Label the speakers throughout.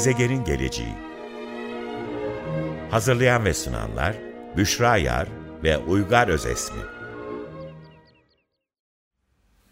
Speaker 1: Gezegenin geleceği Hazırlayan ve sunanlar Büşra Yar ve Uygar Özesmi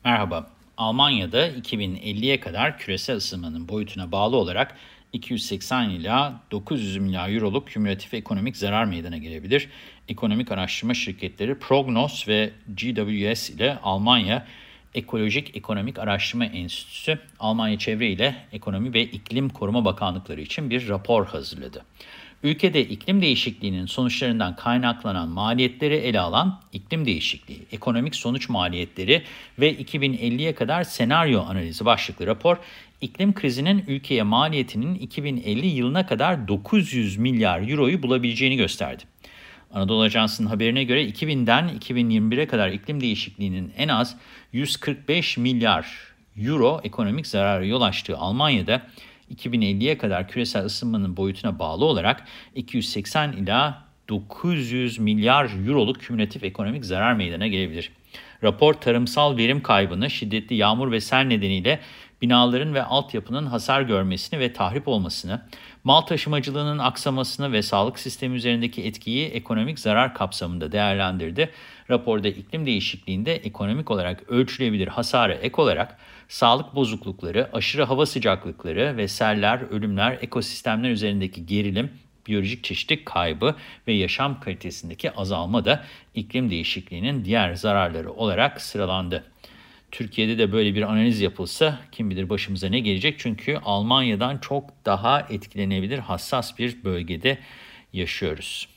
Speaker 2: Merhaba, Almanya'da 2050'ye kadar küresel ısınmanın boyutuna bağlı olarak 280 ila 900 milyar euroluk kümülatif ekonomik zarar meydana gelebilir. Ekonomik araştırma şirketleri Prognos ve GWS ile Almanya Ekolojik Ekonomik Araştırma Enstitüsü, Almanya Çevre ile Ekonomi ve İklim Koruma Bakanlıkları için bir rapor hazırladı. Ülkede iklim değişikliğinin sonuçlarından kaynaklanan maliyetleri ele alan iklim değişikliği, ekonomik sonuç maliyetleri ve 2050'ye kadar senaryo analizi başlıklı rapor, iklim krizinin ülkeye maliyetinin 2050 yılına kadar 900 milyar euroyu bulabileceğini gösterdi. Anadolu Ajansı'nın haberine göre 2000'den 2021'e kadar iklim değişikliğinin en az 145 milyar euro ekonomik zararı yol açtığı Almanya'da 2050'ye kadar küresel ısınmanın boyutuna bağlı olarak 280 ila 900 milyar euroluk kümülatif ekonomik zarar meydana gelebilir. Rapor tarımsal verim kaybını, şiddetli yağmur ve sel nedeniyle binaların ve altyapının hasar görmesini ve tahrip olmasını, mal taşımacılığının aksamasını ve sağlık sistemi üzerindeki etkiyi ekonomik zarar kapsamında değerlendirdi. Raporda iklim değişikliğinde ekonomik olarak ölçülebilir hasara ek olarak sağlık bozuklukları, aşırı hava sıcaklıkları ve seller, ölümler, ekosistemler üzerindeki gerilim, biyolojik çeşitlilik kaybı ve yaşam kalitesindeki azalma da iklim değişikliğinin diğer zararları olarak sıralandı. Türkiye'de de böyle bir analiz yapılsa kim bilir başımıza ne gelecek? Çünkü Almanya'dan çok daha etkilenebilir hassas bir bölgede yaşıyoruz.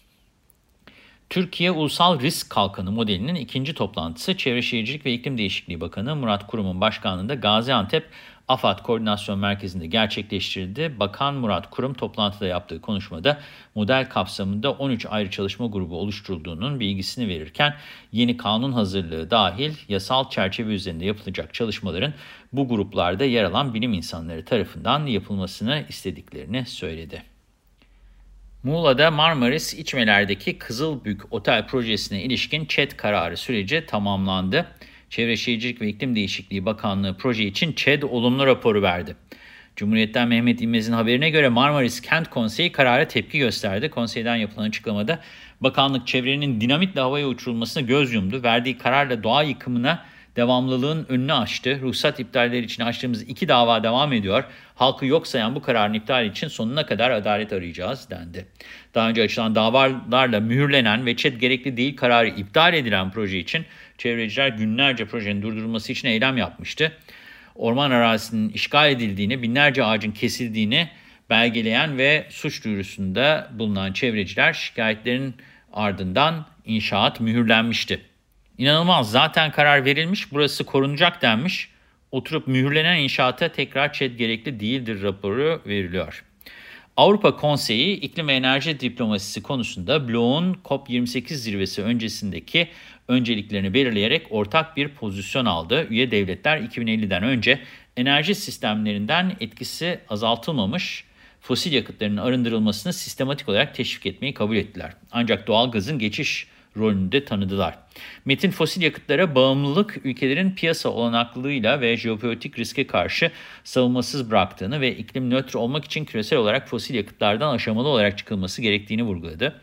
Speaker 2: Türkiye Ulusal Risk Kalkanı modelinin ikinci toplantısı Çevre Şehircilik ve İklim Değişikliği Bakanı Murat Kurum'un başkanlığında Gaziantep AFAD Koordinasyon Merkezi'nde gerçekleştirildi. Bakan Murat Kurum toplantıda yaptığı konuşmada model kapsamında 13 ayrı çalışma grubu oluşturulduğunun bilgisini verirken yeni kanun hazırlığı dahil yasal çerçeve üzerinde yapılacak çalışmaların bu gruplarda yer alan bilim insanları tarafından yapılmasını istediklerini söyledi. Muğla'da Marmaris İçmeler'deki Kızılbük Otel projesine ilişkin ÇED kararı süreci tamamlandı. Çevre Şehircilik ve İklim Değişikliği Bakanlığı proje için ÇED olumlu raporu verdi. Cumhuriyet'ten Mehmet İmez'in haberine göre Marmaris Kent Konseyi karara tepki gösterdi. Konseyden yapılan açıklamada bakanlık çevrenin dinamitle havaya uçurulmasına göz yumdu. Verdiği kararla doğa yıkımına devamlılığın önünü açtı. Ruhsat iptalleri için açtığımız iki dava devam ediyor. Halkı yok sayan bu kararın iptali için sonuna kadar adalet arayacağız dendi. Daha önce açılan davalarla mühürlenen ve ÇED gerekli değil kararı iptal edilen proje için çevreciler günlerce projenin durdurulması için eylem yapmıştı. Orman arazisinin işgal edildiğini, binlerce ağacın kesildiğini belgeleyen ve suç duyurusunda bulunan çevreciler şikayetlerin ardından inşaat mühürlenmişti. İnanılmaz zaten karar verilmiş burası korunacak denmiş. Oturup mühürlenen inşaata tekrar ÇED gerekli değildir raporu veriliyor. Avrupa Konseyi iklim ve enerji diplomasisi konusunda bloğun COP28 zirvesi öncesindeki önceliklerini belirleyerek ortak bir pozisyon aldı. Üye devletler 2050'den önce enerji sistemlerinden etkisi azaltılmamış fosil yakıtların arındırılmasını sistematik olarak teşvik etmeyi kabul ettiler. Ancak doğal gazın geçiş rolünü de tanıdılar. Metin fosil yakıtlara bağımlılık ülkelerin piyasa olanaklılığıyla ve jeopolitik riske karşı savunmasız bıraktığını ve iklim nötr olmak için küresel olarak fosil yakıtlardan aşamalı olarak çıkılması gerektiğini vurguladı.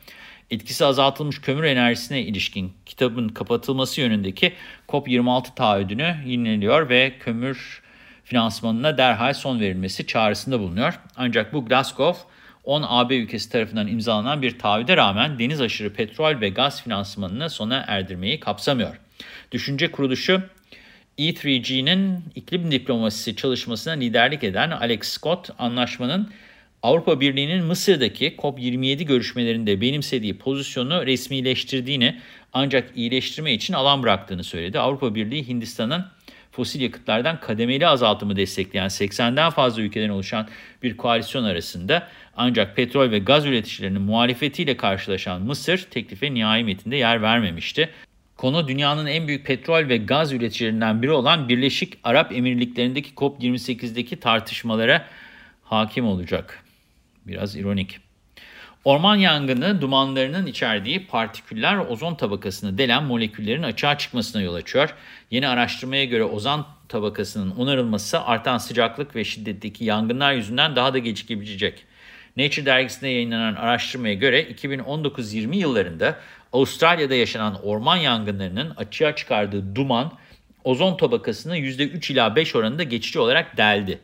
Speaker 2: Etkisi azaltılmış kömür enerjisine ilişkin kitabın kapatılması yönündeki COP26 taahhüdünü yeniliyor ve kömür finansmanına derhal son verilmesi çağrısında bulunuyor. Ancak bu Glasgow 10 AB ülkesi tarafından imzalanan bir taahhüde rağmen deniz aşırı petrol ve gaz finansmanını sona erdirmeyi kapsamıyor. Düşünce kuruluşu E3G'nin iklim diplomasisi çalışmasına liderlik eden Alex Scott, anlaşmanın Avrupa Birliği'nin Mısır'daki COP27 görüşmelerinde benimsediği pozisyonu resmileştirdiğini ancak iyileştirme için alan bıraktığını söyledi. Avrupa Birliği Hindistan'ın fosil yakıtlardan kademeli azaltımı destekleyen 80'den fazla ülkeden oluşan bir koalisyon arasında ancak petrol ve gaz üreticilerinin muhalefetiyle karşılaşan Mısır teklife nihai metinde yer vermemişti. Konu dünyanın en büyük petrol ve gaz üreticilerinden biri olan Birleşik Arap Emirlikleri'ndeki COP28'deki tartışmalara hakim olacak. Biraz ironik. Orman yangını dumanlarının içerdiği partiküller ozon tabakasını delen moleküllerin açığa çıkmasına yol açıyor. Yeni araştırmaya göre ozon tabakasının onarılması artan sıcaklık ve şiddetteki yangınlar yüzünden daha da gecikebilecek. Nature dergisinde yayınlanan araştırmaya göre 2019-20 yıllarında Avustralya'da yaşanan orman yangınlarının açığa çıkardığı duman ozon tabakasını %3 ila 5 oranında geçici olarak deldi.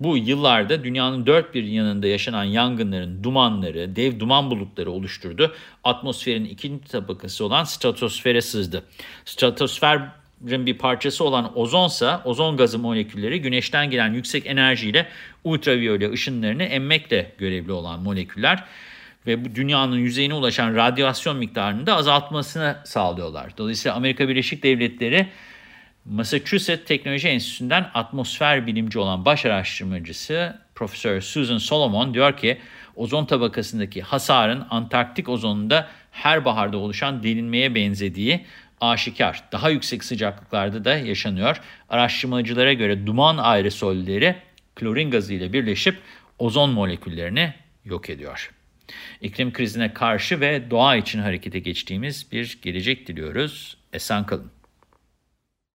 Speaker 2: Bu yıllarda dünyanın dört bir yanında yaşanan yangınların dumanları, dev duman bulutları oluşturdu. Atmosferin ikinci tabakası olan stratosfere sızdı. Stratosferin bir parçası olan ozonsa ozon gazı molekülleri güneşten gelen yüksek enerjiyle ultraviyole ışınlarını emmekle görevli olan moleküller ve bu dünyanın yüzeyine ulaşan radyasyon miktarını da azaltmasını sağlıyorlar. Dolayısıyla Amerika Birleşik Devletleri Massachusetts Teknoloji Enstitüsü'nden atmosfer bilimci olan baş araştırmacısı Profesör Susan Solomon diyor ki ozon tabakasındaki hasarın Antarktik ozonunda her baharda oluşan delinmeye benzediği aşikar. Daha yüksek sıcaklıklarda da yaşanıyor. Araştırmacılara göre duman aerosolleri klorin gazı ile birleşip ozon moleküllerini yok ediyor. İklim krizine karşı ve doğa için harekete geçtiğimiz bir gelecek diliyoruz. Esen kalın.